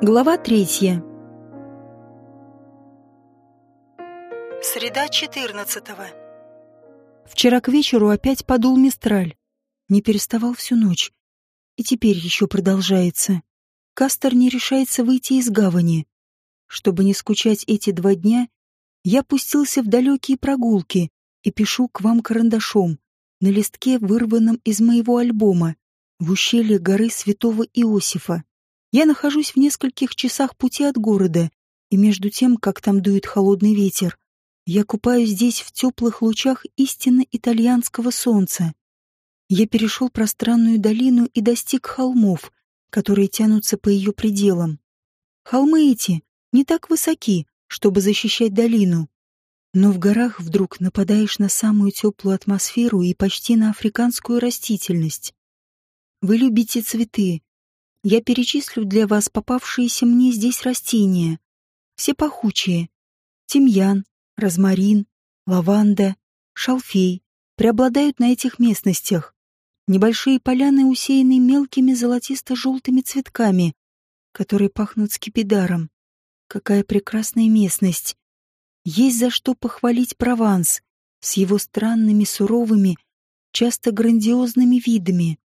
Глава третья. Среда четырнадцатого. Вчера к вечеру опять подул мистраль. Не переставал всю ночь. И теперь еще продолжается. Кастер не решается выйти из гавани. Чтобы не скучать эти два дня, я пустился в далекие прогулки и пишу к вам карандашом на листке, вырванном из моего альбома, в ущелье горы Святого Иосифа. Я нахожусь в нескольких часах пути от города, и между тем, как там дует холодный ветер, я купаюсь здесь в теплых лучах истинно итальянского солнца. Я перешел пространную долину и достиг холмов, которые тянутся по ее пределам. Холмы эти не так высоки, чтобы защищать долину, но в горах вдруг нападаешь на самую теплую атмосферу и почти на африканскую растительность. Вы любите цветы. Я перечислю для вас попавшиеся мне здесь растения. Все пахучие. Тимьян, розмарин, лаванда, шалфей преобладают на этих местностях. Небольшие поляны усеяны мелкими золотисто-желтыми цветками, которые пахнут скипидаром. Какая прекрасная местность! Есть за что похвалить Прованс с его странными, суровыми, часто грандиозными видами.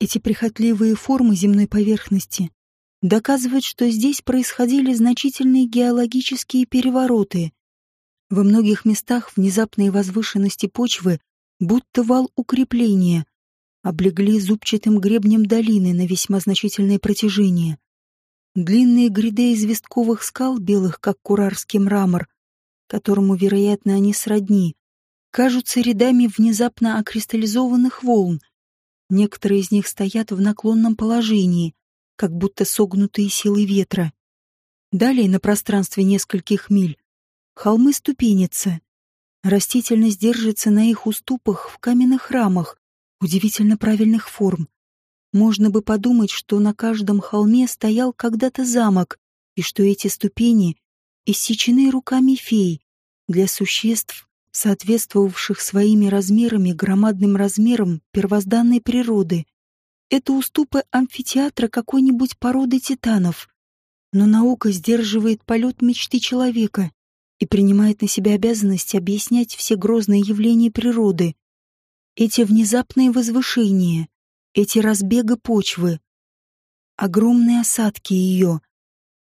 Эти прихотливые формы земной поверхности доказывают, что здесь происходили значительные геологические перевороты. Во многих местах внезапные возвышенности почвы, будто вал укрепления, облегли зубчатым гребнем долины на весьма значительное протяжение. Длинные гряды известковых скал, белых как курарский мрамор, которому, вероятно, они сродни, кажутся рядами внезапно окристаллизованных волн. Некоторые из них стоят в наклонном положении, как будто согнутые силой ветра. Далее, на пространстве нескольких миль, холмы ступенятся. Растительность держится на их уступах в каменных рамах, удивительно правильных форм. Можно бы подумать, что на каждом холме стоял когда-то замок, и что эти ступени иссечены руками фей для существ, соответствовавших своими размерами громадным размерам первозданной природы. Это уступы амфитеатра какой-нибудь породы титанов. Но наука сдерживает полет мечты человека и принимает на себя обязанность объяснять все грозные явления природы. Эти внезапные возвышения, эти разбега почвы, огромные осадки ее,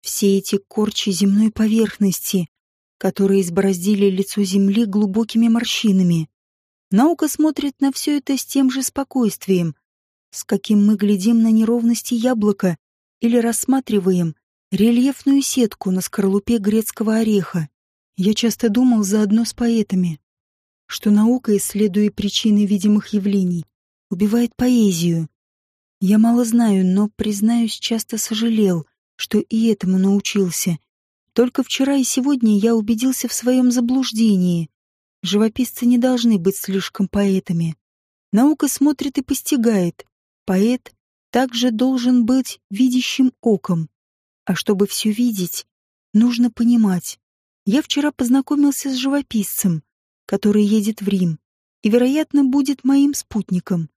все эти корчи земной поверхности, которые избороздили лицо Земли глубокими морщинами. Наука смотрит на все это с тем же спокойствием, с каким мы глядим на неровности яблока или рассматриваем рельефную сетку на скорлупе грецкого ореха. Я часто думал заодно с поэтами, что наука, исследуя причины видимых явлений, убивает поэзию. Я мало знаю, но, признаюсь, часто сожалел, что и этому научился. Только вчера и сегодня я убедился в своем заблуждении. Живописцы не должны быть слишком поэтами. Наука смотрит и постигает. Поэт также должен быть видящим оком. А чтобы все видеть, нужно понимать. Я вчера познакомился с живописцем, который едет в Рим, и, вероятно, будет моим спутником.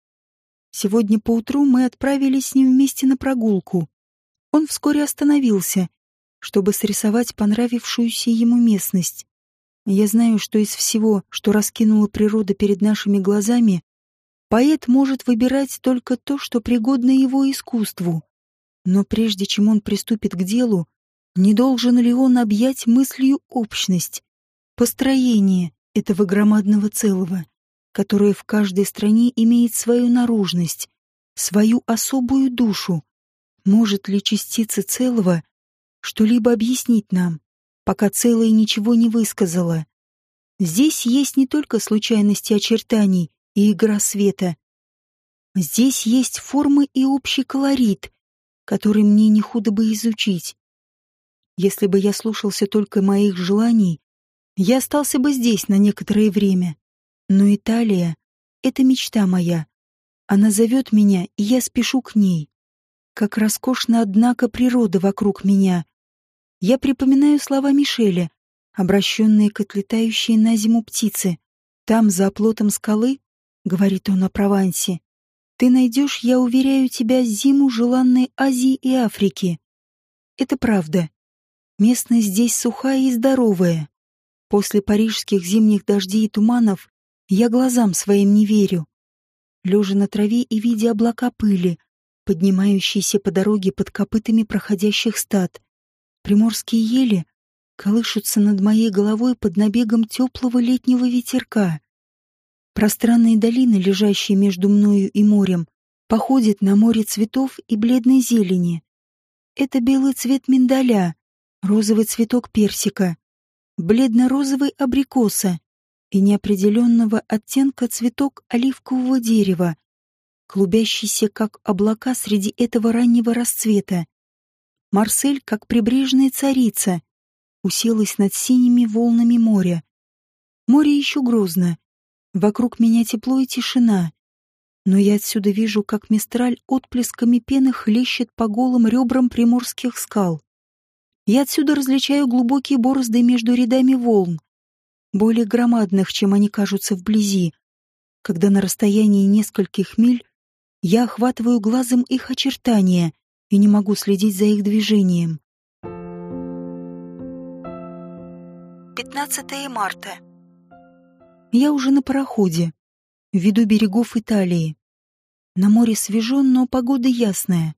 Сегодня поутру мы отправились с ним вместе на прогулку. Он вскоре остановился, чтобы срисовать понравившуюся ему местность. Я знаю, что из всего, что раскинула природа перед нашими глазами, поэт может выбирать только то, что пригодно его искусству. Но прежде чем он приступит к делу, не должен ли он объять мыслью общность, построение этого громадного целого, которое в каждой стране имеет свою наружность, свою особую душу, может ли частица целого что-либо объяснить нам, пока целое ничего не высказала? Здесь есть не только случайности очертаний и игра света. Здесь есть формы и общий колорит, который мне не худо бы изучить. Если бы я слушался только моих желаний, я остался бы здесь на некоторое время. Но Италия — это мечта моя. Она зовет меня, и я спешу к ней. Как роскошна, однако, природа вокруг меня. Я припоминаю слова Мишеля, обращенные к отлетающей на зиму птице. Там, за оплотом скалы, — говорит он о Провансе, — ты найдешь, я уверяю тебя, зиму желанной Азии и Африки. Это правда. Местность здесь сухая и здоровая. После парижских зимних дождей и туманов я глазам своим не верю. Лежа на траве и видя облака пыли, поднимающиеся по дороге под копытами проходящих стад, приморские ели колышутся над моей головой под набегом теплого летнего ветерка. Пространные долины, лежащие между мною и морем, походят на море цветов и бледной зелени. Это белый цвет миндаля, розовый цветок персика, бледно-розовый абрикоса и неопределенного оттенка цветок оливкового дерева, клубящийся как облака среди этого раннего расцвета. Марсель, как прибрежная царица, уселась над синими волнами моря. Море еще грозно. Вокруг меня тепло и тишина. Но я отсюда вижу, как мистраль отплесками пены хлещет по голым ребрам приморских скал. Я отсюда различаю глубокие борозды между рядами волн, более громадных, чем они кажутся вблизи, когда на расстоянии нескольких миль я охватываю глазом их очертания и не могу следить за их движением. 15 марта. Я уже на пароходе, в виду берегов Италии. На море свежо, но погода ясная.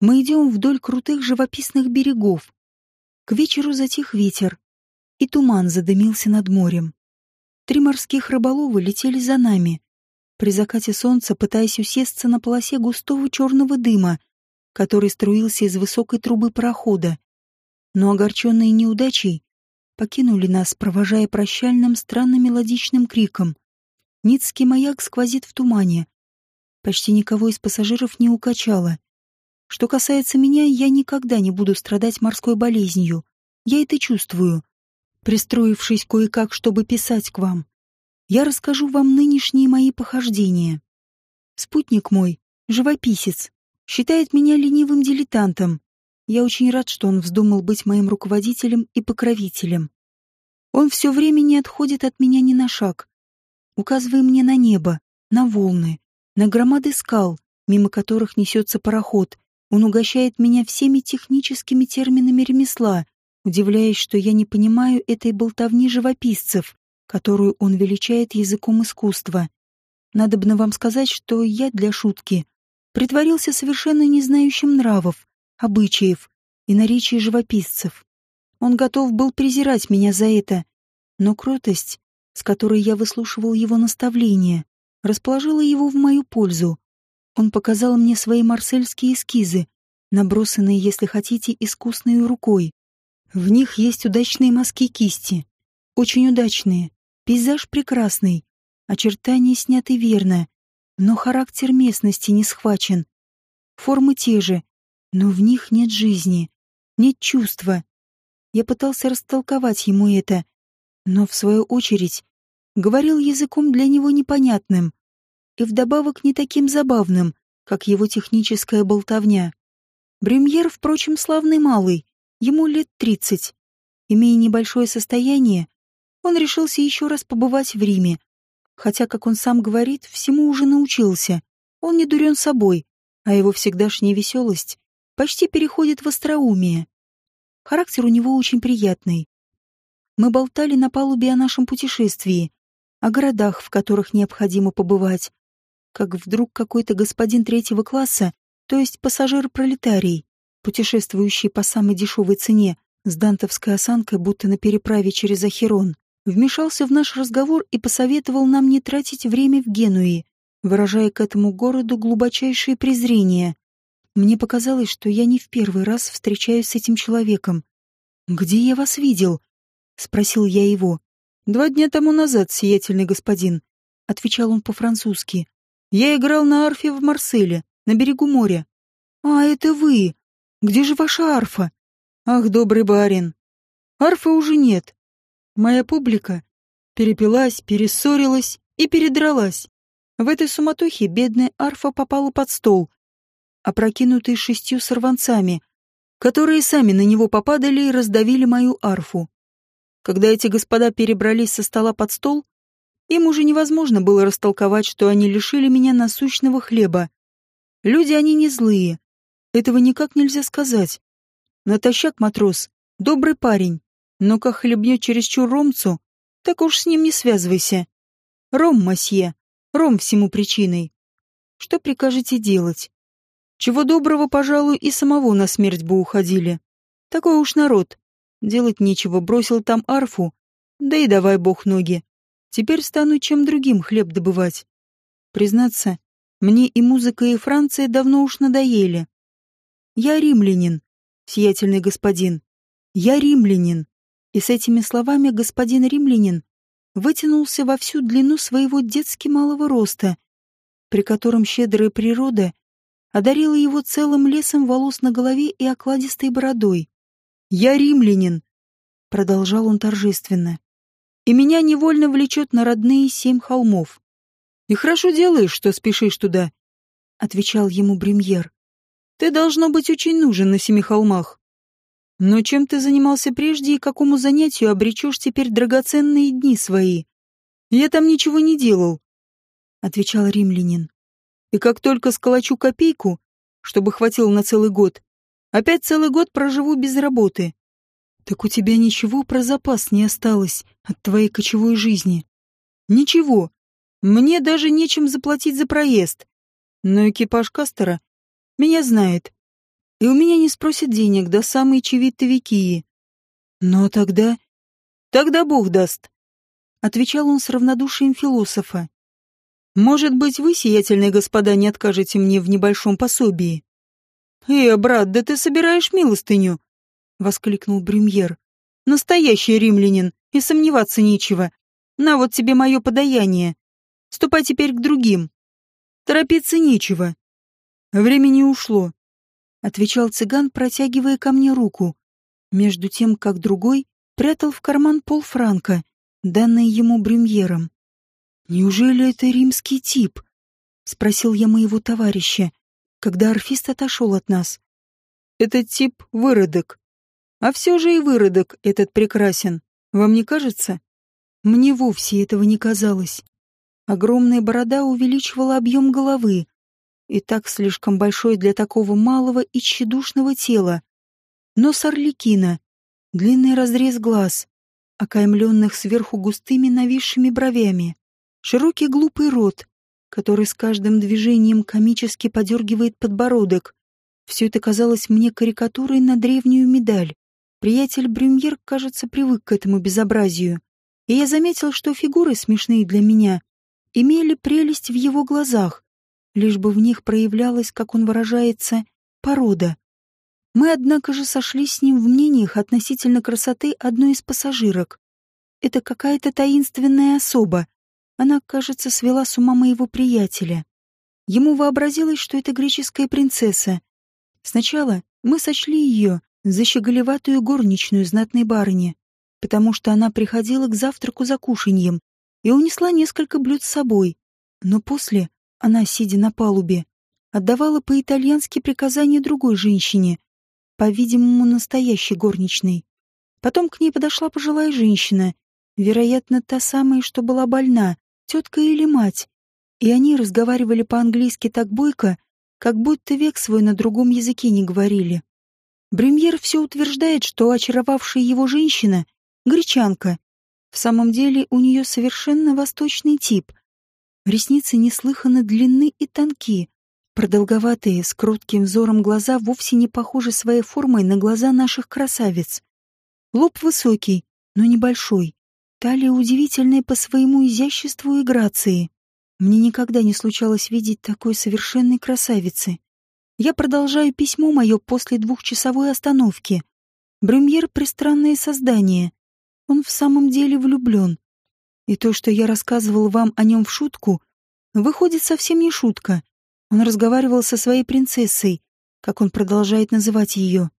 Мы идем вдоль крутых живописных берегов. К вечеру затих ветер, и туман задымился над морем. Три морских рыболова летели за нами, при закате солнца пытаясь усесться на полосе густого черного дыма, который струился из высокой трубы парохода. Но огорченные неудачей покинули нас, провожая прощальным странно-мелодичным криком. Ницкий маяк сквозит в тумане. Почти никого из пассажиров не укачало. Что касается меня, я никогда не буду страдать морской болезнью. Я это чувствую пристроившись кое-как, чтобы писать к вам, я расскажу вам нынешние мои похождения. Спутник мой, живописец, считает меня ленивым дилетантом. Я очень рад, что он вздумал быть моим руководителем и покровителем. Он все время не отходит от меня ни на шаг, указывая мне на небо, на волны, на громады скал, мимо которых несется пароход. Он угощает меня всеми техническими терминами ремесла, удивляясь, что я не понимаю этой болтовни живописцев, которую он величает языком искусства. Надобно вам сказать, что я для шутки притворился совершенно не знающим нравов, обычаев и наречий живописцев. Он готов был презирать меня за это, но кротость, с которой я выслушивал его наставления, расположила его в мою пользу. Он показал мне свои марсельские эскизы, набросанные, если хотите, искусной рукой. В них есть удачные мазки кисти. Очень удачные. Пейзаж прекрасный. Очертания сняты верно. Но характер местности не схвачен. Формы те же, но в них нет жизни, нет чувства. Я пытался растолковать ему это, но, в свою очередь, говорил языком для него непонятным и вдобавок не таким забавным, как его техническая болтовня. Бремьер, впрочем, славный малый, Ему лет тридцать. Имея небольшое состояние, он решился еще раз побывать в Риме. Хотя, как он сам говорит, всему уже научился. Он не дурен собой, а его всегдашняя веселость почти переходит в остроумие. Характер у него очень приятный. Мы болтали на палубе о нашем путешествии, о городах, в которых необходимо побывать. Как вдруг какой-то господин третьего класса, то есть пассажир-пролетарий, путешествующий по самой дешевой цене, с дантовской осанкой, будто на переправе через Ахерон, вмешался в наш разговор и посоветовал нам не тратить время в Генуи, выражая к этому городу глубочайшее презрение. Мне показалось, что я не в первый раз встречаюсь с этим человеком. «Где я вас видел?» — спросил я его. «Два дня тому назад, сиятельный господин», — отвечал он по-французски. «Я играл на арфе в Марселе, на берегу моря». «А, это вы!» Где же ваша арфа? Ах, добрый барин. Арфы уже нет. Моя публика перепилась, перессорилась и передралась. В этой суматохе бедная арфа попала под стол, опрокинутый шестью сорванцами, которые сами на него попадали и раздавили мою арфу. Когда эти господа перебрались со стола под стол, им уже невозможно было растолковать, что они лишили меня насущного хлеба. Люди они не злые, этого никак нельзя сказать. Натощак матрос, добрый парень, но как хлебнет чересчур ромцу, так уж с ним не связывайся. Ром, масье, ром всему причиной. Что прикажете делать? Чего доброго, пожалуй, и самого на смерть бы уходили. Такой уж народ. Делать нечего, бросил там арфу, да и давай бог ноги. Теперь стану чем другим хлеб добывать. Признаться, мне и музыка, и Франция давно уж надоели. Я римлянин, сиятельный господин. Я римлянин. И с этими словами господин римлянин вытянулся во всю длину своего детски малого роста, при котором щедрая природа одарила его целым лесом волос на голове и окладистой бородой. «Я римлянин», — продолжал он торжественно, — «и меня невольно влечет на родные семь холмов. «И хорошо делаешь, что спешишь туда», — отвечал ему Бремьер. «Ты, должно быть, очень нужен на семи холмах. Но чем ты занимался прежде и какому занятию обречешь теперь драгоценные дни свои? Я там ничего не делал», — отвечал римлянин. «И как только сколочу копейку, чтобы хватило на целый год, опять целый год проживу без работы». «Так у тебя ничего про запас не осталось от твоей кочевой жизни?» «Ничего», мне даже нечем заплатить за проезд. Но экипаж Кастера меня знает. И у меня не спросят денег до самой Чевитовикии. Но тогда... Тогда Бог даст. Отвечал он с равнодушием философа. Может быть, вы, сиятельные господа, не откажете мне в небольшом пособии? «Э, брат, да ты собираешь милостыню!» — воскликнул Бремьер. «Настоящий римлянин, и сомневаться нечего. На вот тебе мое подаяние. Ступай теперь к другим. Торопиться нечего. Времени ушло, — отвечал цыган, протягивая ко мне руку, между тем, как другой прятал в карман полфранка, данный ему бремьером. «Неужели это римский тип?» — спросил я моего товарища, когда орфист отошел от нас. «Этот тип — выродок. А все же и выродок этот прекрасен. Вам не кажется?» Мне вовсе этого не казалось. Огромная борода увеличивала объем головы, и так слишком большой для такого малого и тщедушного тела. Нос орликина, длинный разрез глаз, окаймленных сверху густыми нависшими бровями, широкий глупый рот, который с каждым движением комически подергивает подбородок. Все это казалось мне карикатурой на древнюю медаль. Приятель Брюмьер, кажется, привык к этому безобразию, и я заметил, что фигуры смешные для меня имели прелесть в его глазах, лишь бы в них проявлялась, как он выражается, порода. Мы, однако же, сошлись с ним в мнениях относительно красоты одной из пассажирок. Это какая-то таинственная особа. Она, кажется, свела с ума моего приятеля. Ему вообразилось, что это греческая принцесса. Сначала мы сочли ее за щеголеватую горничную знатной барыни, потому что она приходила к завтраку за кушаньем и унесла несколько блюд с собой. Но после она, сидя на палубе, отдавала по-итальянски приказания другой женщине, по-видимому, настоящей горничной. Потом к ней подошла пожилая женщина, вероятно, та самая, что была больна, тетка или мать, и они разговаривали по-английски так бойко, как будто век свой на другом языке не говорили. Бремьер все утверждает, что очаровавшая его женщина — гречанка, в самом деле у нее совершенно восточный тип. Ресницы неслыханно длинны и тонки. Продолговатые, с кротким взором глаза вовсе не похожи своей формой на глаза наших красавиц. Лоб высокий, но небольшой. Талия удивительная по своему изяществу и грации. Мне никогда не случалось видеть такой совершенной красавицы. Я продолжаю письмо мое после двухчасовой остановки. Брюмьер — пристранное создание. Он в самом деле влюблен. И то, что я рассказывал вам о нем в шутку, выходит совсем не шутка. Он разговаривал со своей принцессой, как он продолжает называть ее,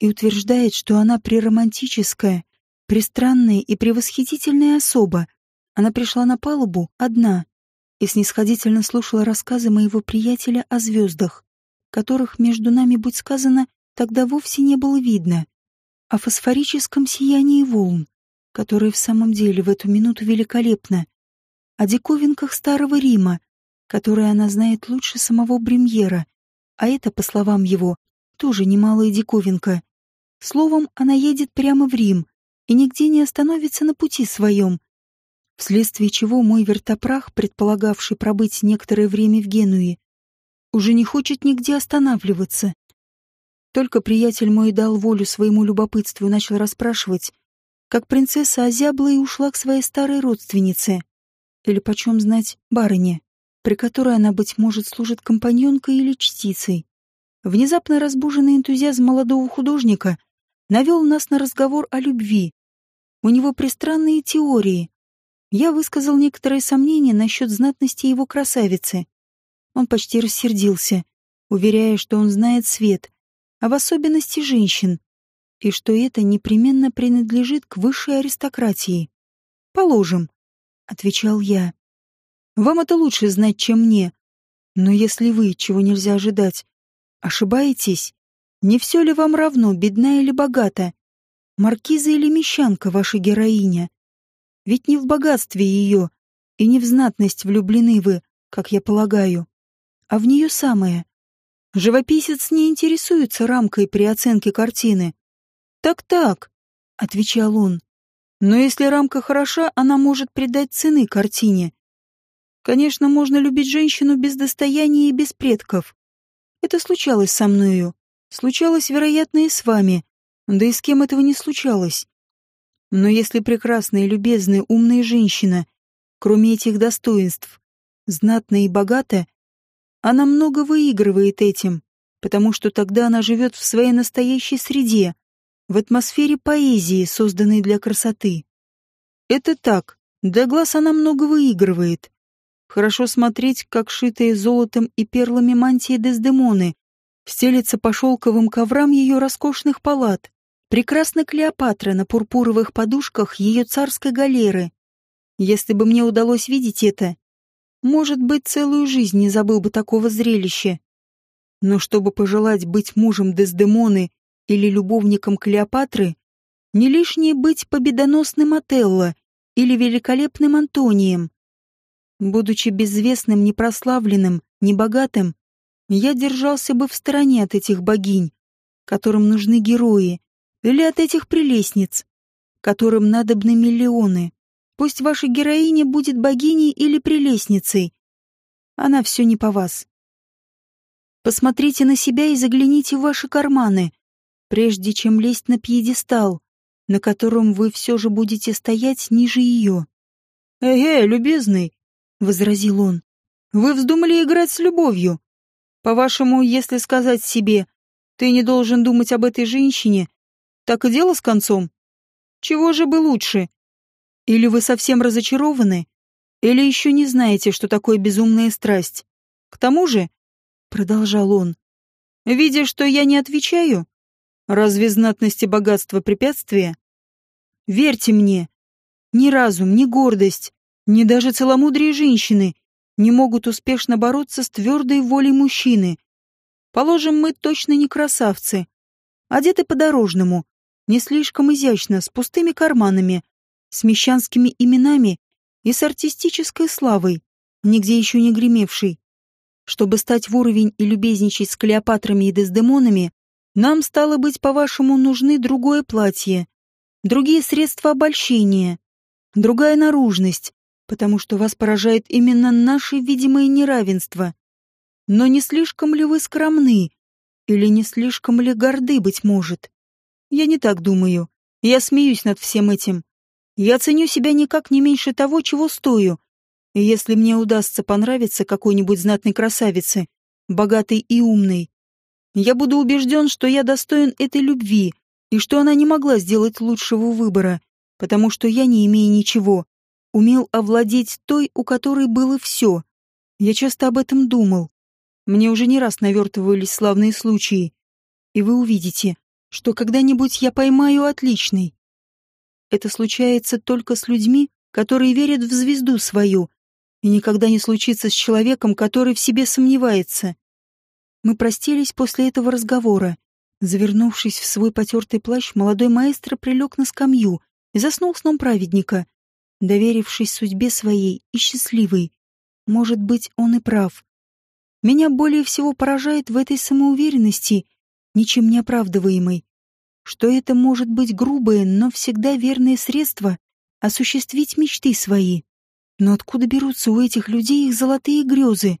и утверждает, что она преромантическая, пристранная и превосхитительная особа. Она пришла на палубу одна и снисходительно слушала рассказы моего приятеля о звездах, которых, между нами, будь сказано, тогда вовсе не было видно, о фосфорическом сиянии волн, которое в самом деле в эту минуту великолепно, о диковинках Старого Рима, которые она знает лучше самого Бремьера, а это, по словам его, тоже немалая диковинка. Словом, она едет прямо в Рим и нигде не остановится на пути своем, вследствие чего мой вертопрах, предполагавший пробыть некоторое время в Генуе, уже не хочет нигде останавливаться. Только приятель мой дал волю своему любопытству и начал расспрашивать, как принцесса озябла и ушла к своей старой родственнице, или почем знать барыне, при которой она, быть может, служит компаньонкой или чтицей. Внезапно разбуженный энтузиазм молодого художника навел нас на разговор о любви. У него пристранные теории. Я высказал некоторые сомнения насчет знатности его красавицы. Он почти рассердился, уверяя, что он знает свет, а в особенности женщин, и что это непременно принадлежит к высшей аристократии. «Положим», — отвечал я. «Вам это лучше знать, чем мне. Но если вы, чего нельзя ожидать, ошибаетесь, не все ли вам равно, бедна или богата? Маркиза или мещанка ваша героиня? Ведь не в богатстве ее и не в знатность влюблены вы, как я полагаю, а в нее самое. Живописец не интересуется рамкой при оценке картины, «Так-так», — отвечал он. «Но если рамка хороша, она может придать цены картине. Конечно, можно любить женщину без достояния и без предков. Это случалось со мною. Случалось, вероятно, и с вами. Да и с кем этого не случалось. Но если прекрасная, любезная, умная женщина, кроме этих достоинств, знатная и богата, она много выигрывает этим, потому что тогда она живет в своей настоящей среде, в атмосфере поэзии, созданной для красоты. Это так, для глаз она много выигрывает. Хорошо смотреть, как шитые золотом и перлами мантии Дездемоны стелется по шелковым коврам ее роскошных палат. Прекрасна Клеопатра на пурпуровых подушках ее царской галеры. Если бы мне удалось видеть это, может быть, целую жизнь не забыл бы такого зрелища. Но чтобы пожелать быть мужем Дездемоны или любовником Клеопатры, не лишнее быть победоносным Отелло или великолепным Антонием. Будучи безвестным, непрославленным, небогатым, я держался бы в стороне от этих богинь, которым нужны герои, или от этих прелестниц, которым надобны миллионы. Пусть ваша героиня будет богиней или прелестницей. Она все не по вас. Посмотрите на себя и загляните в ваши карманы прежде чем лезть на пьедестал, на котором вы все же будете стоять ниже ее. «Эй, любезный!» — возразил он. «Вы вздумали играть с любовью. По-вашему, если сказать себе, ты не должен думать об этой женщине, так и дело с концом? Чего же бы лучше? Или вы совсем разочарованы, или еще не знаете, что такое безумная страсть? К тому же, — продолжал он, — видя, что я не отвечаю, Разве знатность и богатство препятствия? Верьте мне, ни разум, ни гордость, ни даже целомудрие женщины не могут успешно бороться с твердой волей мужчины. Положим, мы точно не красавцы. Одеты по-дорожному, не слишком изящно, с пустыми карманами, с мещанскими именами и с артистической славой, нигде еще не гремевшей. Чтобы стать в уровень и любезничать с Клеопатрами и Дездемонами, нам, стало быть, по-вашему, нужны другое платье, другие средства обольщения, другая наружность, потому что вас поражает именно наше видимое неравенство. Но не слишком ли вы скромны? Или не слишком ли горды, быть может? Я не так думаю. Я смеюсь над всем этим. Я ценю себя никак не меньше того, чего стою. И если мне удастся понравиться какой-нибудь знатной красавице, богатой и умной, я буду убежден, что я достоин этой любви и что она не могла сделать лучшего выбора, потому что я, не имея ничего, умел овладеть той, у которой было все. Я часто об этом думал. Мне уже не раз навертывались славные случаи. И вы увидите, что когда-нибудь я поймаю отличный. Это случается только с людьми, которые верят в звезду свою, и никогда не случится с человеком, который в себе сомневается. Мы простились после этого разговора. Завернувшись в свой потертый плащ, молодой маэстро прилег на скамью и заснул сном праведника, доверившись судьбе своей и счастливой. Может быть, он и прав. Меня более всего поражает в этой самоуверенности, ничем не оправдываемой, что это может быть грубое, но всегда верное средство осуществить мечты свои. Но откуда берутся у этих людей их золотые грезы?